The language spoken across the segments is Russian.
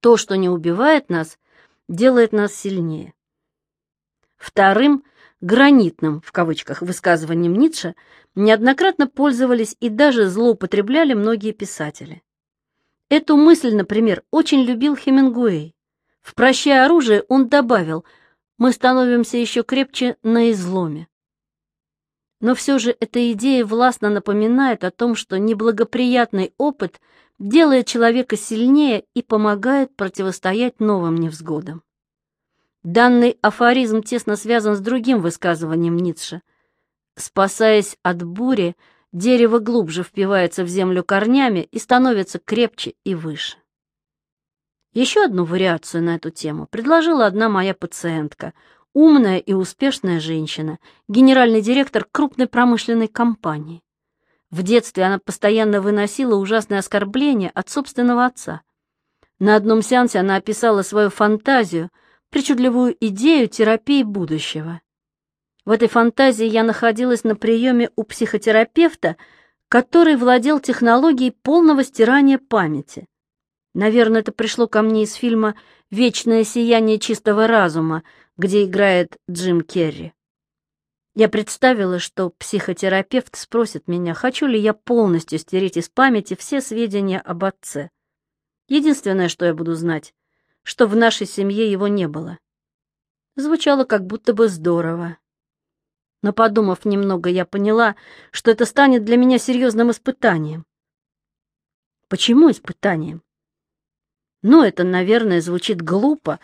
То, что не убивает нас, делает нас сильнее. Вторым, гранитным, в кавычках, высказыванием Ницше неоднократно пользовались и даже злоупотребляли многие писатели. Эту мысль, например, очень любил Хемингуэй. В «Прощай оружие» он добавил «Мы становимся еще крепче на изломе». Но все же эта идея властно напоминает о том, что неблагоприятный опыт делает человека сильнее и помогает противостоять новым невзгодам. Данный афоризм тесно связан с другим высказыванием Ницше. Спасаясь от бури, дерево глубже впивается в землю корнями и становится крепче и выше. Еще одну вариацию на эту тему предложила одна моя пациентка, умная и успешная женщина, генеральный директор крупной промышленной компании. В детстве она постоянно выносила ужасные оскорбления от собственного отца. На одном сеансе она описала свою фантазию — причудливую идею терапии будущего. В этой фантазии я находилась на приеме у психотерапевта, который владел технологией полного стирания памяти. Наверное, это пришло ко мне из фильма «Вечное сияние чистого разума», где играет Джим Керри. Я представила, что психотерапевт спросит меня, хочу ли я полностью стереть из памяти все сведения об отце. Единственное, что я буду знать, что в нашей семье его не было. Звучало как будто бы здорово. Но, подумав немного, я поняла, что это станет для меня серьезным испытанием. Почему испытанием? Ну, это, наверное, звучит глупо.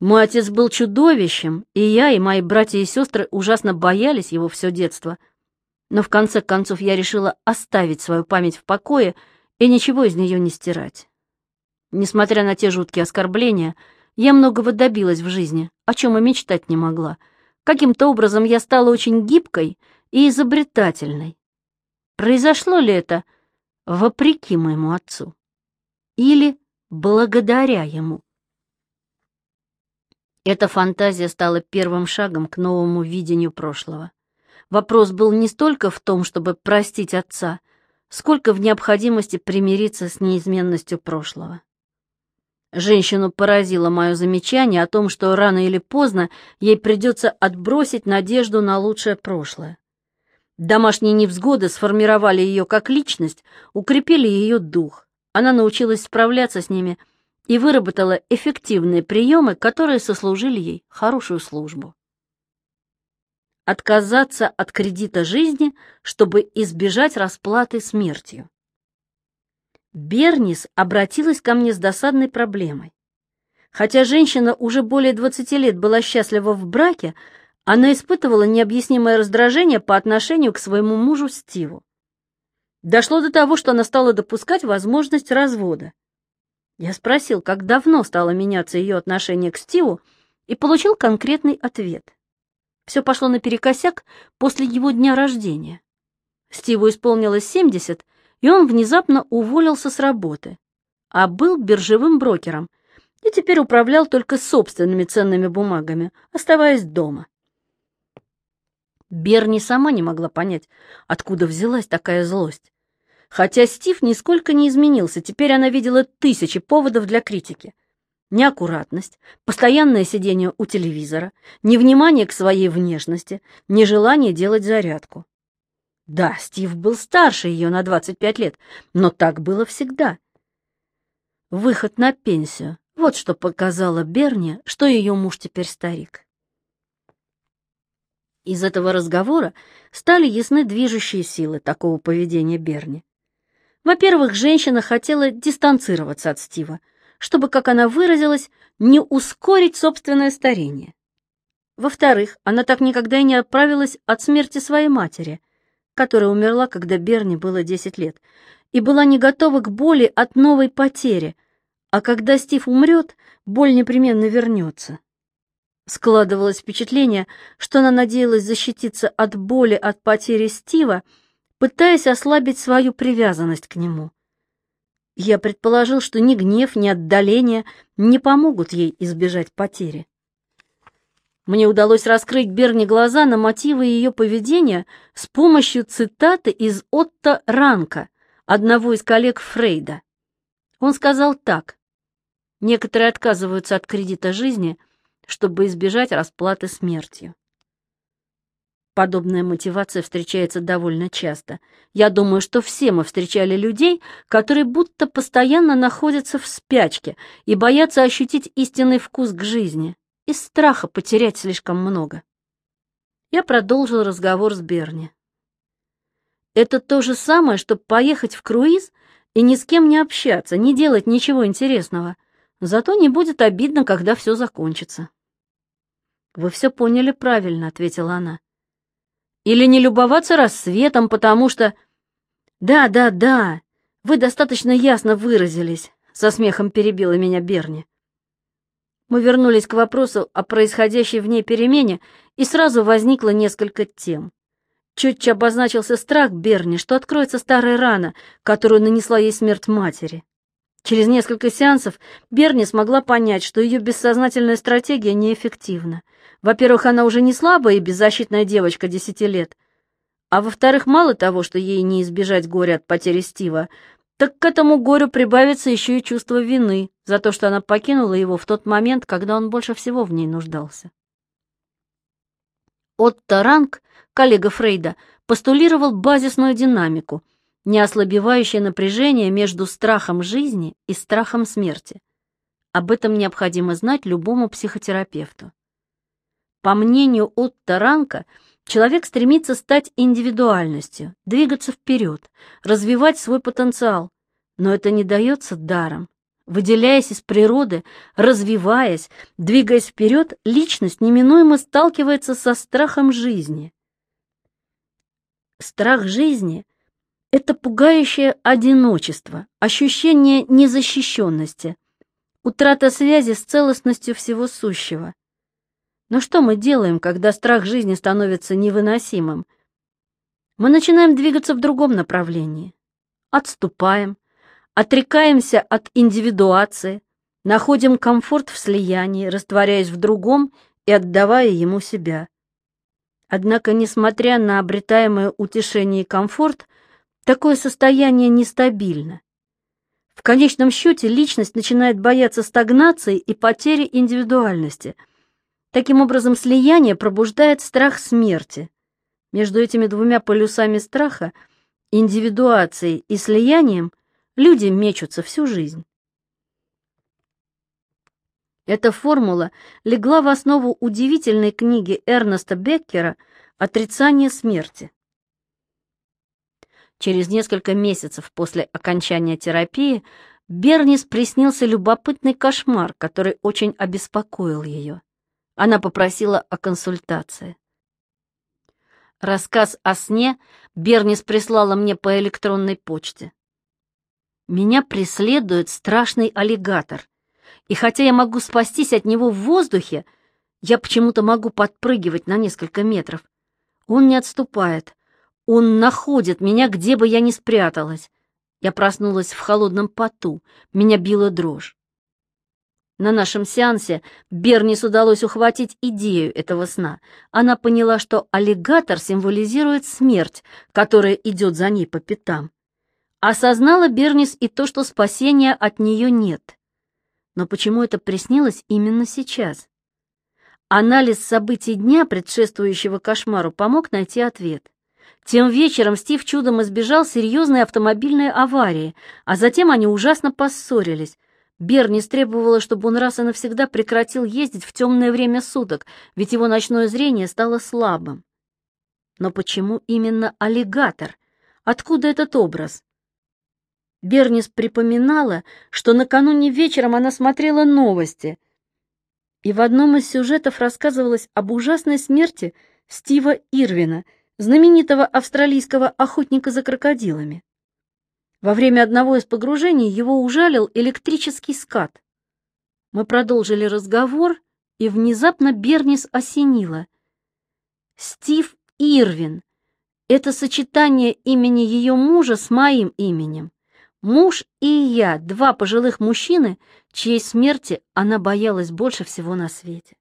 Мой отец был чудовищем, и я, и мои братья и сестры ужасно боялись его все детство. Но в конце концов я решила оставить свою память в покое и ничего из нее не стирать. Несмотря на те жуткие оскорбления, я многого добилась в жизни, о чем и мечтать не могла. Каким-то образом я стала очень гибкой и изобретательной. Произошло ли это вопреки моему отцу? Или благодаря ему? Эта фантазия стала первым шагом к новому видению прошлого. Вопрос был не столько в том, чтобы простить отца, сколько в необходимости примириться с неизменностью прошлого. Женщину поразило мое замечание о том, что рано или поздно ей придется отбросить надежду на лучшее прошлое. Домашние невзгоды сформировали ее как личность, укрепили ее дух. Она научилась справляться с ними и выработала эффективные приемы, которые сослужили ей хорошую службу. Отказаться от кредита жизни, чтобы избежать расплаты смертью. Бернис обратилась ко мне с досадной проблемой. Хотя женщина уже более 20 лет была счастлива в браке, она испытывала необъяснимое раздражение по отношению к своему мужу Стиву. Дошло до того, что она стала допускать возможность развода. Я спросил, как давно стало меняться ее отношение к Стиву, и получил конкретный ответ. Все пошло наперекосяк после его дня рождения. Стиву исполнилось 70, и он внезапно уволился с работы, а был биржевым брокером и теперь управлял только собственными ценными бумагами, оставаясь дома. Берни сама не могла понять, откуда взялась такая злость. Хотя Стив нисколько не изменился, теперь она видела тысячи поводов для критики. Неаккуратность, постоянное сидение у телевизора, невнимание к своей внешности, нежелание делать зарядку. Да, Стив был старше ее на 25 лет, но так было всегда. Выход на пенсию. Вот что показала Берни, что ее муж теперь старик. Из этого разговора стали ясны движущие силы такого поведения Берни. Во-первых, женщина хотела дистанцироваться от Стива, чтобы, как она выразилась, не ускорить собственное старение. Во-вторых, она так никогда и не отправилась от смерти своей матери, которая умерла, когда Берни было 10 лет, и была не готова к боли от новой потери, а когда Стив умрет, боль непременно вернется. Складывалось впечатление, что она надеялась защититься от боли от потери Стива, пытаясь ослабить свою привязанность к нему. Я предположил, что ни гнев, ни отдаление не помогут ей избежать потери. Мне удалось раскрыть Берни глаза на мотивы ее поведения с помощью цитаты из Отто Ранка, одного из коллег Фрейда. Он сказал так. Некоторые отказываются от кредита жизни, чтобы избежать расплаты смертью. Подобная мотивация встречается довольно часто. Я думаю, что все мы встречали людей, которые будто постоянно находятся в спячке и боятся ощутить истинный вкус к жизни, из страха потерять слишком много. Я продолжил разговор с Берни. Это то же самое, чтобы поехать в круиз и ни с кем не общаться, не делать ничего интересного. Зато не будет обидно, когда все закончится. «Вы все поняли правильно», — ответила она. Или не любоваться рассветом, потому что... Да, да, да, вы достаточно ясно выразились, со смехом перебила меня Берни. Мы вернулись к вопросу о происходящей в ней перемене, и сразу возникло несколько тем. Чуть обозначился страх Берни, что откроется старая рана, которую нанесла ей смерть матери. Через несколько сеансов Берни смогла понять, что ее бессознательная стратегия неэффективна. Во-первых, она уже не слабая и беззащитная девочка десяти лет. А во-вторых, мало того, что ей не избежать горя от потери Стива, так к этому горю прибавится еще и чувство вины за то, что она покинула его в тот момент, когда он больше всего в ней нуждался. Отто Ранг, коллега Фрейда, постулировал базисную динамику, неослабевающее напряжение между страхом жизни и страхом смерти. Об этом необходимо знать любому психотерапевту. По мнению Отто Ранка, человек стремится стать индивидуальностью, двигаться вперед, развивать свой потенциал, но это не дается даром. Выделяясь из природы, развиваясь, двигаясь вперед, личность неминуемо сталкивается со страхом жизни. Страх жизни — это пугающее одиночество, ощущение незащищенности, утрата связи с целостностью всего сущего. Но что мы делаем, когда страх жизни становится невыносимым? Мы начинаем двигаться в другом направлении. Отступаем, отрекаемся от индивидуации, находим комфорт в слиянии, растворяясь в другом и отдавая ему себя. Однако, несмотря на обретаемое утешение и комфорт, такое состояние нестабильно. В конечном счете личность начинает бояться стагнации и потери индивидуальности – Таким образом, слияние пробуждает страх смерти. Между этими двумя полюсами страха, индивидуацией и слиянием, люди мечутся всю жизнь. Эта формула легла в основу удивительной книги Эрнеста Беккера «Отрицание смерти». Через несколько месяцев после окончания терапии Бернис приснился любопытный кошмар, который очень обеспокоил ее. Она попросила о консультации. Рассказ о сне Бернис прислала мне по электронной почте. Меня преследует страшный аллигатор, и хотя я могу спастись от него в воздухе, я почему-то могу подпрыгивать на несколько метров. Он не отступает. Он находит меня, где бы я ни спряталась. Я проснулась в холодном поту, меня била дрожь. На нашем сеансе Бернис удалось ухватить идею этого сна. Она поняла, что аллигатор символизирует смерть, которая идет за ней по пятам. Осознала Бернис и то, что спасения от нее нет. Но почему это приснилось именно сейчас? Анализ событий дня, предшествующего кошмару, помог найти ответ. Тем вечером Стив чудом избежал серьезной автомобильной аварии, а затем они ужасно поссорились, Бернис требовала, чтобы он раз и навсегда прекратил ездить в темное время суток, ведь его ночное зрение стало слабым. Но почему именно аллигатор? Откуда этот образ? Бернис припоминала, что накануне вечером она смотрела новости, и в одном из сюжетов рассказывалось об ужасной смерти Стива Ирвина, знаменитого австралийского охотника за крокодилами. Во время одного из погружений его ужалил электрический скат. Мы продолжили разговор, и внезапно Бернис осенила. Стив Ирвин. Это сочетание имени ее мужа с моим именем. Муж и я, два пожилых мужчины, чьей смерти она боялась больше всего на свете.